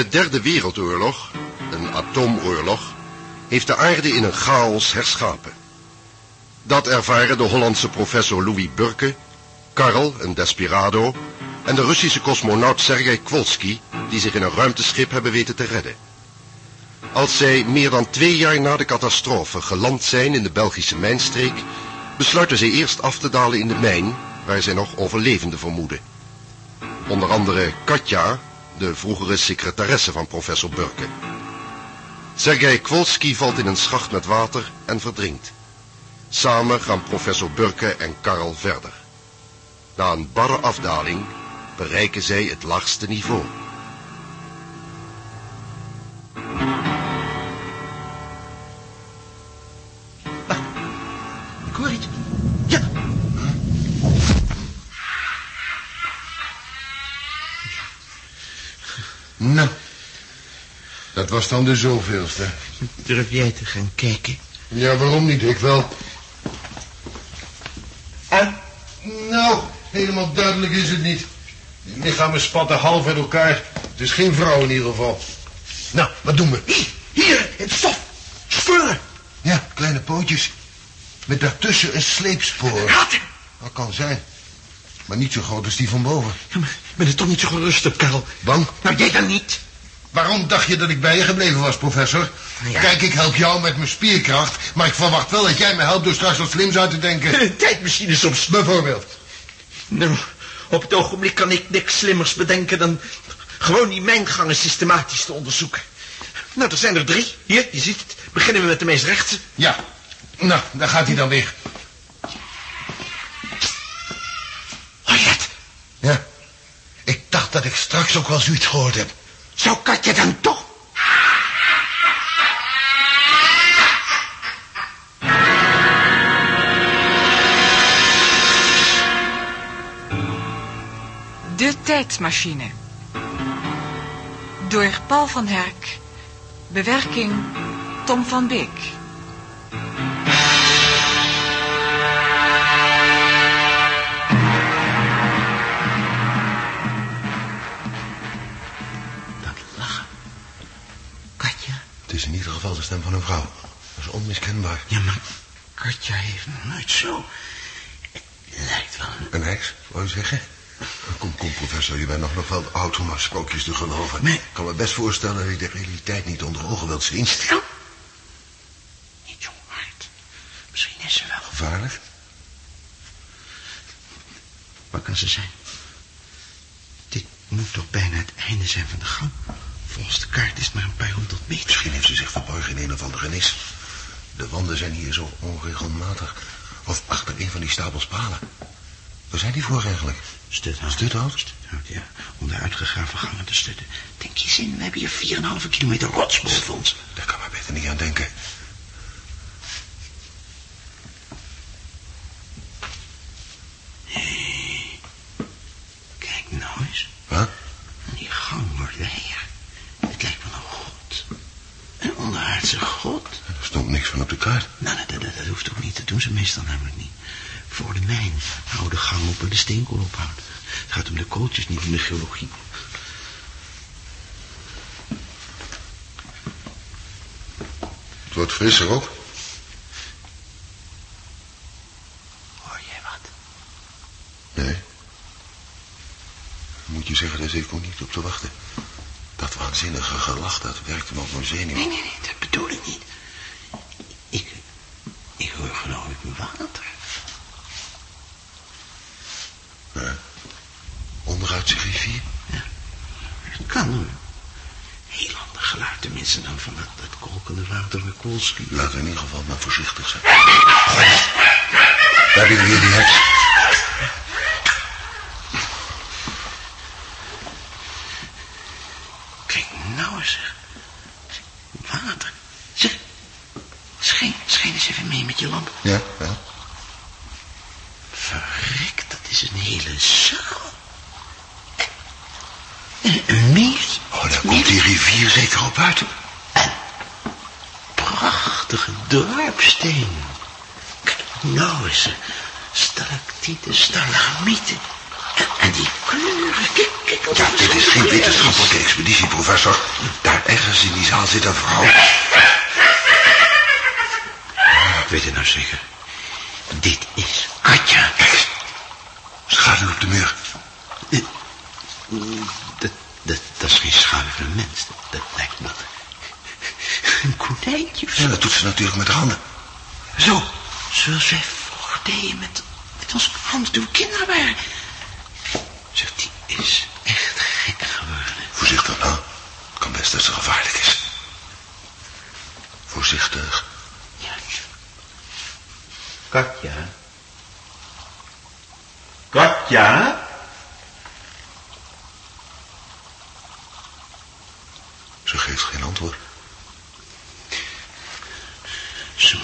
De derde wereldoorlog, een atoomoorlog, heeft de aarde in een chaos herschapen. Dat ervaren de Hollandse professor Louis Burke, Karl, een desperado, en de Russische cosmonaut Sergei Kwolski, die zich in een ruimteschip hebben weten te redden. Als zij meer dan twee jaar na de catastrofe geland zijn in de Belgische mijnstreek, besluiten zij eerst af te dalen in de mijn, waar zij nog overlevenden vermoeden. Onder andere Katja, de vroegere secretaresse van professor Burke. Sergei Kwolski valt in een schacht met water en verdrinkt. Samen gaan professor Burke en Karl verder. Na een barre afdaling bereiken zij het laagste niveau. Was dan de zoveelste. Durf jij te gaan kijken? Ja, waarom niet? Ik wel. En? Nou, helemaal duidelijk is het niet. Die lichamen spatten half uit elkaar. Het is geen vrouw in ieder geval. Nou, wat doen we? Hier, hier, het stof. Spullen. Ja, kleine pootjes. Met daartussen een sleepspoor. Ratten. Dat kan zijn. Maar niet zo groot als die van boven. Ja, maar ik ben er toch niet zo gerust op, Karel. Bang? Nou, jij dan niet. Waarom dacht je dat ik bij je gebleven was, professor? Ja. Kijk, ik help jou met mijn spierkracht... maar ik verwacht wel dat jij me helpt door straks wat slims uit te denken. Een tijdmachine soms. Bijvoorbeeld. Nou, op het ogenblik kan ik niks slimmers bedenken dan gewoon die mijngangen systematisch te onderzoeken. Nou, er zijn er drie. Hier, je ziet het. Beginnen we met de meest rechtse. Ja. Nou, daar gaat hij dan weer. Het? Ja. Ik dacht dat ik straks ook wel zoiets gehoord heb. Zou dan toch? De tijdmachine. Door Paul van Herk. Bewerking Tom van Beek. De stem van een vrouw. Dat is onmiskenbaar. Ja, maar Katja heeft nog nooit zo... Het lijkt wel een... Een heks, wou je zeggen? Kom, kom, professor, je bent nog, nog wel oud om aan sprookjes te geloven. Nee. Ik kan me best voorstellen dat je de realiteit niet onder ogen wilt zien. Stil. Niet zo hard. Misschien is ze wel... Gevaarlijk? Waar kan ze zijn? Dit moet toch bijna het einde zijn van de gang. Volgens de kaart is het maar een paar honderd meter. Misschien heeft ze zich verborgen in een of andere nis. De wanden zijn hier zo onregelmatig. Of achter een van die stapels palen. Waar zijn die voor eigenlijk? Stuthout. Stuthout? Stuthout, ja. Om de uitgegraven gangen te stutten. Denk je zin, we hebben hier 4,5 kilometer rots boven ons. Daar kan maar beter niet aan denken. Kijk nou eens. Wat? Die gang wordt wijder. Het lijkt wel een god. Een onderaardse god. Er stond niks van op de kaart. Nou, dat, dat, dat hoeft ook niet. Dat doen ze meestal namelijk niet. Voor de mijn houden de gang op waar de steenkool ophoudt. Het gaat om de kooltjes, niet om de geologie. Het wordt frisser ook. Hoor jij wat? Nee. Moet je zeggen, daar zit ik ook niet op te wachten. Dat waanzinnige gelach, dat werkt me op mijn zenuwen. Nee, nee, nee, dat bedoel ik niet. Ik, ik hoor geloof ik water. Ja. Onderuitse rivier. Dat kan hoor. Heel ander geluid tenminste dan van dat, kolkende water bij Koolski. Laten we in ieder geval maar voorzichtig zijn. Daar heb je weer die heks. Kijk nou eens zeg. Water. Zeg, schijn, schijn eens even mee met je lamp. Ja, ja. Verrek, dat is een hele zaal. Een, een meer. Oh, daar komt die rivier zeker op uit. Prachtige dorpsteen. Kijk nou eens. Stalactieten, stalagmieten. En, die kleuren, kijk, kijk. Ja, dit is geen wetenschappelijke expeditie, professor. Daar ergens in die zaal zit een vrouw. Ik weet het nou zeker. Dit is Katja. Kijk. Schaduw op de muur. Dat, dat, dat is geen schaduw van een mens. Dat, dat lijkt wel een Ja, dat doet ze natuurlijk met de handen. Zo, zoals wij vroeger deden met, met onze handen toen we kinderen waren. Zeg, die is echt gek geworden. Voorzichtig nou. Het kan best dat ze gevaarlijk is. Voorzichtig. Ja. Katja? Katja? Ze geeft geen antwoord. Ze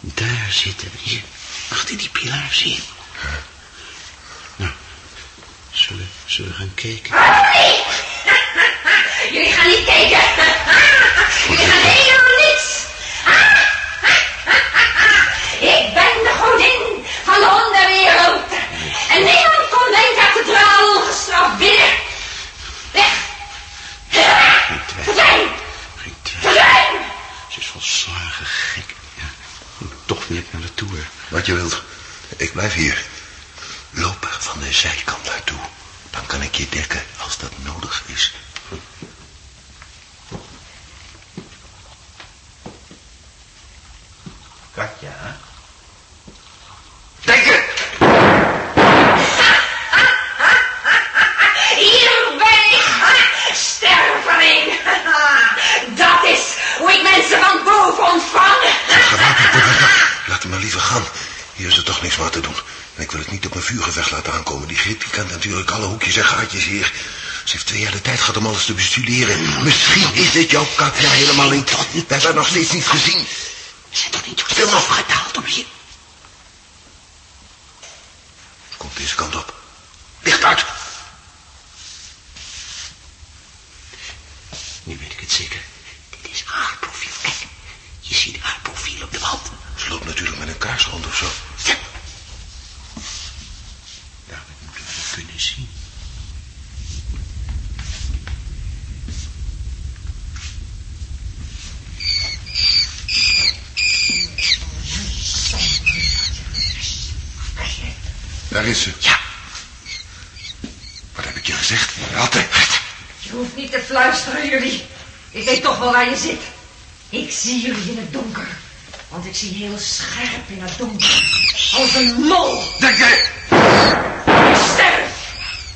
moet daar zitten. Hier, achter die pilaar, zie je? Nou, zullen, zullen we gaan kijken? Jullie gaan niet kijken. Jullie gaan helemaal niets. Ik ben de godin van de onderwereld. En niemand komt mijn kathedraal ongestraft binnen. Weg. Verdwijn. Geen twijfel. Verdwijn. Ze is volslagen gek. Ja, moet toch net naar de toer. Wat je wilt. Ik blijf hier. Loop van de zijkant naartoe. Dan kan ik je dekken als dat nodig is. Katja? Dekken! Hier ben ik. Sterveling. Dat is hoe ik mensen van boven ontvang. Gewapend, professor. Laat hem maar liever gaan. Hier is er toch niks meer te doen. En ik wil het niet op een vuurgevecht laten aankomen. Die griep die kent natuurlijk alle hoekjes en gaatjes hier. Ze heeft twee jaar de tijd gehad om alles te bestuderen. Misschien is dit jouw Katja helemaal niet. We hebben haar nog steeds niet gezien. We zijn toch niet door de af gedaald om hier... Komt deze kant op. Licht uit. Nu weet ik het zeker. Dit is haar profiel. Kijk, je ziet haar profiel op de wand. Loopt natuurlijk met een kaars rond of zo. Ja. Moeten we het kunnen zien. Daar is ze. Ja, Wat heb ik je gezegd? Ratten. Je hoeft niet te fluisteren, jullie. Ik weet toch wel waar je zit. Ik zie jullie in het donker. Want ik zie heel scherp in het donker. Als een mol. Dekken! Sterf!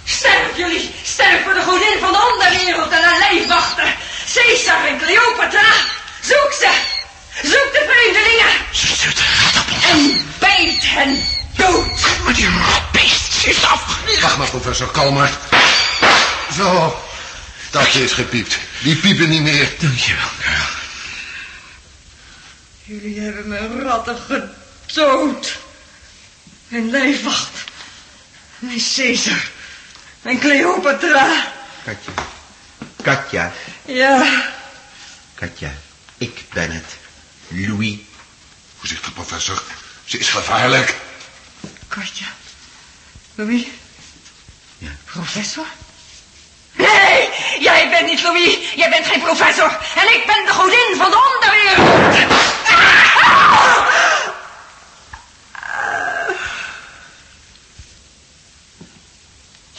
Sterf, jullie! Sterf voor de godin van de onderwereld en haar lijfwachten! Caesar en Cleopatra! Zoek ze! Zoek de vreemdelingen! ze stuurt een rat op ons. En bijt hen dood! Maar die rotbeest, ze heeft afgelicht. Wacht maar, professor, kalmer. Zo, dat is gepiept. Die piepen niet meer. Dankjewel, Karel. Jullie hebben mijn ratten gedood. Mijn lijfwacht. Mijn Caesar. Mijn Cleopatra. Katja. Katja. Ja, Katja, ik ben het. Louis. Voorzichtig, professor. Ze is gevaarlijk. Katja. Louis? Ja. Professor? Nee, jij bent niet Louis. Jij bent geen professor. En ik ben de godin van de onderwereld.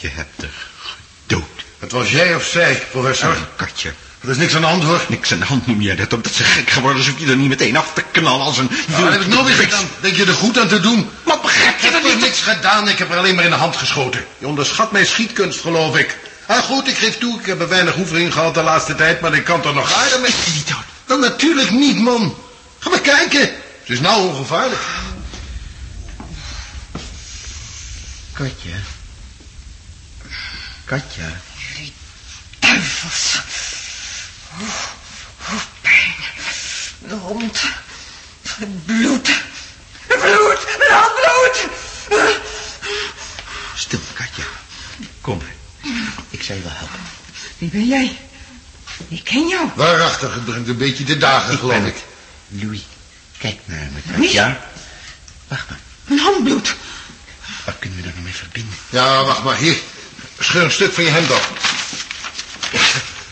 Je hebt haar gedood. Het was jij of zij, professor? Katja. Er is niks aan de hand, hoor. Niks aan de hand noem jij dat, omdat ze gek geworden is, hoef je er niet meteen af te knallen als een... Nou, wat heb ik nou weer gedaan? Denk je er goed aan te doen? Wat begrijp Ik je heb er er niks gedaan, ik heb er alleen maar in de hand geschoten. Je onderschat mijn schietkunst, geloof ik. Ah, goed, ik geef toe, ik heb er weinig oefening gehad de laatste tijd, maar ik kan toch nog aardig mee. Is niet dood? Dan natuurlijk niet, man. Ga maar kijken. Het is nou ongevaarlijk. Katja. Katja. Duivels. Hoe, hoe pijn. Mijn hond. Het bloed. Het bloed. Mijn hand bloed. Stil, Katja. Kom. Ik zal je wel helpen. Wie ben jij? Ik ken jou. Waarachtig, het begint een beetje de dagen, geloof ben ik. het. Louis. Kijk naar me, Louis? Katja. Wacht maar. Mijn hand bloedt. Waar kunnen we daar nog mee verbinden? Ja, wacht maar, hier. Scheur een stuk van je hemd af.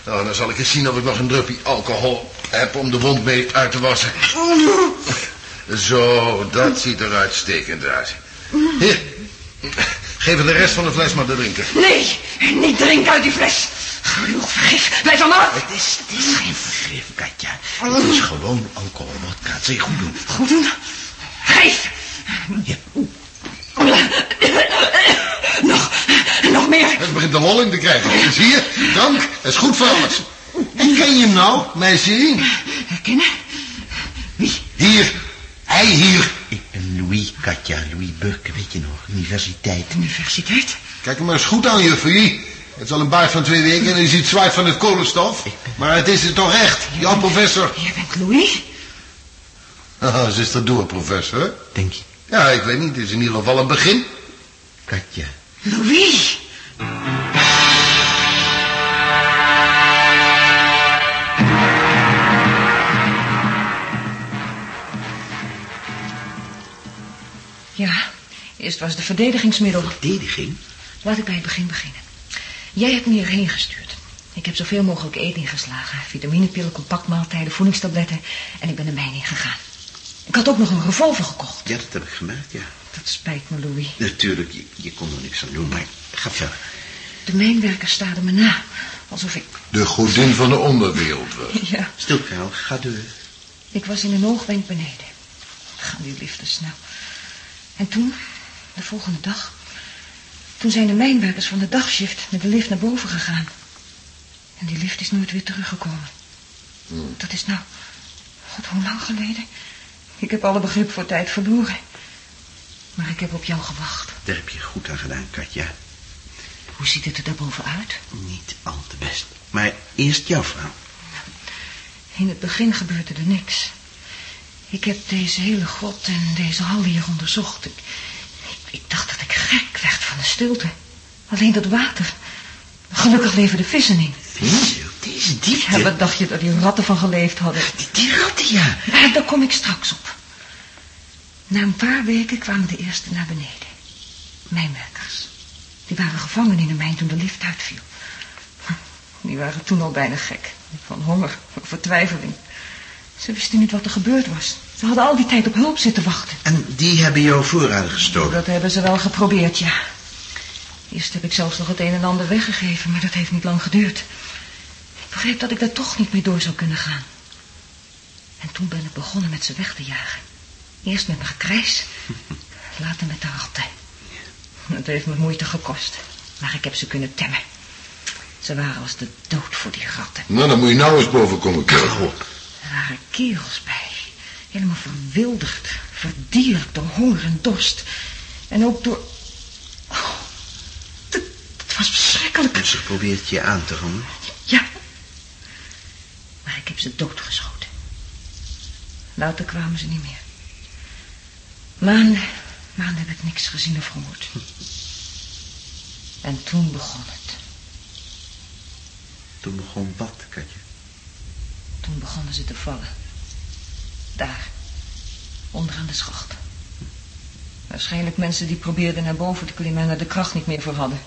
Nou, dan zal ik eens zien of ik nog een druppie alcohol heb om de wond mee uit te wassen. Zo, dat ziet er uitstekend uit. Hier, geef de rest van de fles maar te drinken. Nee, niet drinken uit die fles. Genoeg vergif. Blijf van af. Het is, het is geen vergif, Katja. Het is gewoon alcohol. Wat gaat ze goed doen? Goed doen. Geef. Ja nog meer. Het begint de lolling te krijgen. Zie je? Dank. Dat is goed voor alles. En ken je hem nou, meisje? Herkennen? Wie? Hier. Hij hier. Ik ben Louis, Katja. Louis Burke, weet je nog? Universiteit. Universiteit? Kijk hem maar eens goed aan, juffie. Het is al een baard van twee weken en hij ziet zwaait van het kolenstof. Maar het is het toch echt, Jan professor. Je bent Louis? Haha, ze is er door, professor. Denk je? Ja, ik weet niet. Het is in ieder geval een begin. Katja. Louis? Eerst was de verdedigingsmiddel. Verdediging? Laat ik bij het begin beginnen. Jij hebt me hierheen gestuurd. Ik heb zoveel mogelijk eten ingeslagen. Vitaminepillen, compactmaaltijden, voedingstabletten. En ik ben de mijn ingegaan. Ik had ook nog een revolver gekocht. Ja, dat heb ik gemerkt, ja. Dat spijt me, Louis. Natuurlijk, je, je kon er niks aan doen, maar ga verder. De mijnwerkers staarden me na. Alsof ik... De godin van de onderwereld was. Ja, Stil, Karel, ga door. ik was in een oogwenk beneden. Gaan die liefde snel. En toen, de volgende dag... Toen zijn de mijnwerkers van de dagshift met de lift naar boven gegaan. En die lift is nooit weer teruggekomen. Dat is nou... God, hoe lang geleden? Ik heb alle begrip voor tijd verloren. Maar ik heb op jou gewacht. Daar heb je goed aan gedaan, Katja. Hoe ziet het er daarboven uit? Niet al te best. Maar eerst jouw vrouw. In het begin gebeurde er niks. Ik heb deze hele grot en deze hal hier onderzocht. Ik, ik, dacht dat ik gek werd van de stilte. Alleen dat water. Gelukkig leven de vissen in. Vissen? Deze diepte? Ja, wat dacht je dat die ratten van geleefd hadden? Die, die ratten, ja. Ja, daar kom ik straks op. Na een paar weken kwamen de eerste naar beneden. Mijnwerkers. Die waren gevangen in de mijn toen de lift uitviel. Die waren toen al bijna gek. Van honger, van vertwijfeling. Ze wisten niet wat er gebeurd was. Ze hadden al die tijd op hulp zitten wachten. En die hebben jouw voorraden gestolen. Dat hebben ze wel geprobeerd, ja. Eerst heb ik zelfs nog het een en ander weggegeven, maar dat heeft niet lang geduurd. Ik begreep dat ik daar toch niet mee door zou kunnen gaan. En toen ben ik begonnen met ze weg te jagen. Eerst met mijn gekrijs, later met de ratten. Dat heeft me moeite gekost, maar ik heb ze kunnen temmen. Ze waren als de dood voor die ratten. Nou, dan moet je nou eens boven komen kijken. Er waren kerels bij. Helemaal verwilderd, verdierd door honger en dorst. En ook door... Oh, het, het was verschrikkelijk. Ze probeert je aan te rammen. Ja. Maar ik heb ze doodgeschoten. Later kwamen ze niet meer. Maanden, maanden heb ik niks gezien of gehoord. En toen begon het. Toen begon wat, Katja? Toen begonnen ze te vallen. Daar, onderaan de schacht. Waarschijnlijk mensen die probeerden naar boven te klimmen en er de kracht niet meer voor hadden.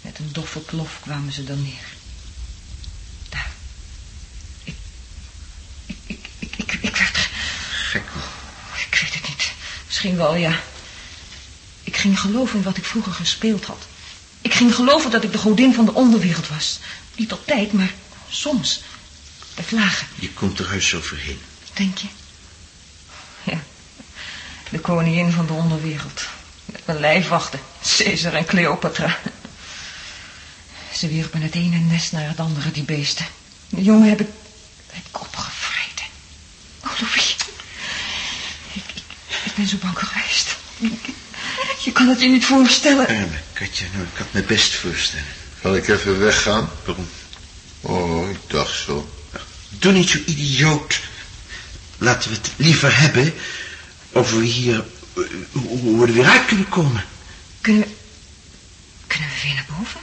Met een doffe plof kwamen ze dan neer. Daar. Ik, ik, ik, ik, ik, ik werd... Gek. Ik weet het niet. Misschien wel, ja. Ik ging geloven in wat ik vroeger gespeeld had. Ik ging geloven dat ik de godin van de onderwereld was. Niet altijd, maar soms. Bij vlagen. Je komt er heus overheen. Denk je? Ja. De koningin van de onderwereld. Met mijn lijfwachten. Caesar en Cleopatra. Ze wierpen het ene nest naar het andere, die beesten. De jongen heb ik, heb ik opgevreten. Oh, Louis. Ik, ik, ik ben zo bang geweest. Je kan het je niet voorstellen. Arme Katja, nou, ik kan het me best voorstellen. Zal ik even weggaan? Waarom? Oh, ik dacht zo. Doe niet zo idioot. Laten we het liever hebben over we hier, eh, hoe we er weer uit kunnen komen. Kunnen we... Kunnen we weer naar boven?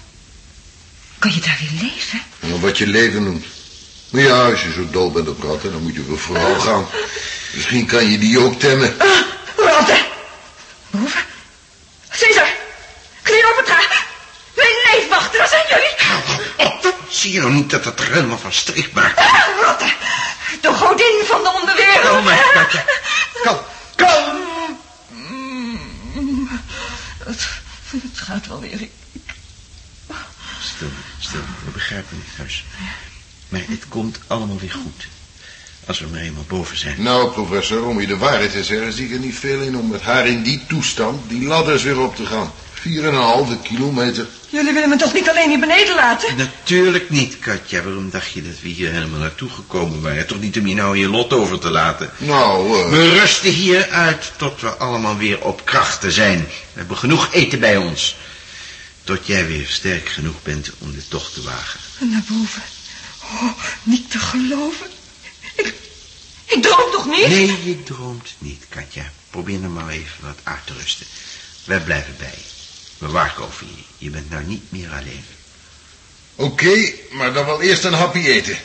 Kan je daar weer leven? Nou, wat je leven noemt. Maar ja, als je zo dol bent op ratten, dan moet je weer vooral gaan. Misschien kan je die ook temmen. Ratten! Boven? Caesar! Cleopatra! Zie je nou niet dat het er helemaal van streek maakt? Ah, rotte. De godin van de onderwereld. Kalm, Katja. Kalm, kalm. Het, het gaat wel weer. Stil, stil. We begrijpen het huis. Maar het komt allemaal weer goed. Als we maar eenmaal boven zijn. Nou, professor, om je de waarheid te zeggen, zie ik er niet veel in om met haar in die toestand die ladders weer op te gaan. Vier en een halve kilometer. Jullie willen me toch niet alleen hier beneden laten? Natuurlijk niet, Katja. Waarom dacht je dat we hier helemaal naartoe gekomen waren? Toch niet om je nou je lot over te laten. Nou, eh, We rusten hier uit tot we allemaal weer op krachten zijn. We hebben genoeg eten bij ons. Tot jij weer sterk genoeg bent om de tocht te wagen. Naar boven. Oh, niet te geloven. Ik, ik droom toch niet? Nee, je droomt niet, Katja. Probeer nou maar even wat uit te rusten. Wij blijven bij je. We waken over je. Je bent nou niet meer alleen. oké, maar dan wel eerst een hapje eten.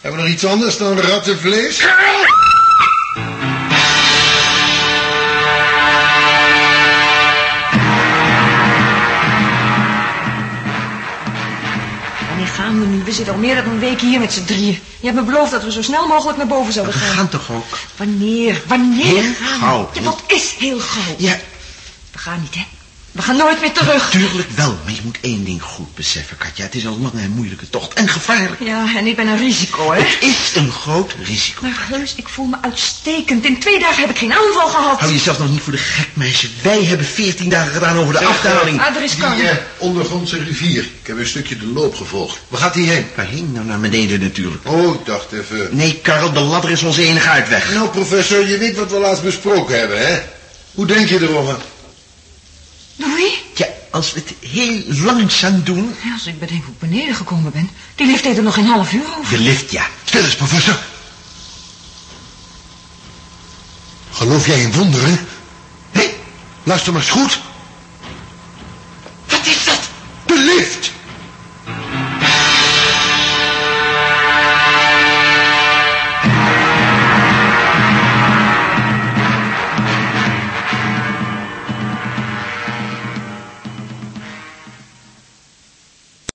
Hebben we nog iets anders dan rattenvlees? Wanneer gaan we nu? We zitten al meer dan een week hier met z'n drieën. Je hebt me beloofd dat we zo snel mogelijk naar boven zouden We gaan. gaan toch ook? Wanneer? Wanneer Heel gaan we? gauw. Ja, wat is heel gauw? Ja, We gaan niet, hè? We gaan nooit meer terug. tuurlijk wel. Maar je moet één ding goed beseffen, Katja. Het is een lange en moeilijke tocht. En gevaarlijk. Ja, en ik ben een risico, hè? Het is een groot risico. Maar Geus, ik voel me uitstekend. In twee dagen heb ik geen aanval gehad. Hou jezelf nog niet voor de gek, meisje. Wij hebben veertien dagen gedaan over de afdaling. Ah, er is kan. Die eh, ondergrondse rivier. Ik heb een stukje de loop gevolgd. Waar gaat die heen? Waarheen? Nou, naar beneden natuurlijk. Oh, ik dacht even... Nee, Karel, de ladder is onze enige uitweg. Nou, professor, je weet wat we laatst besproken hebben, hè? Hoe denk je erover? Louis? Ja, als we het heel langzaam doen... Ja, als ik bedenk hoe ik beneden gekomen ben. Die lift deed er nog geen half uur over. De lift, ja. Stil eens, professor. Geloof jij in wonderen? Hé, luister maar eens goed.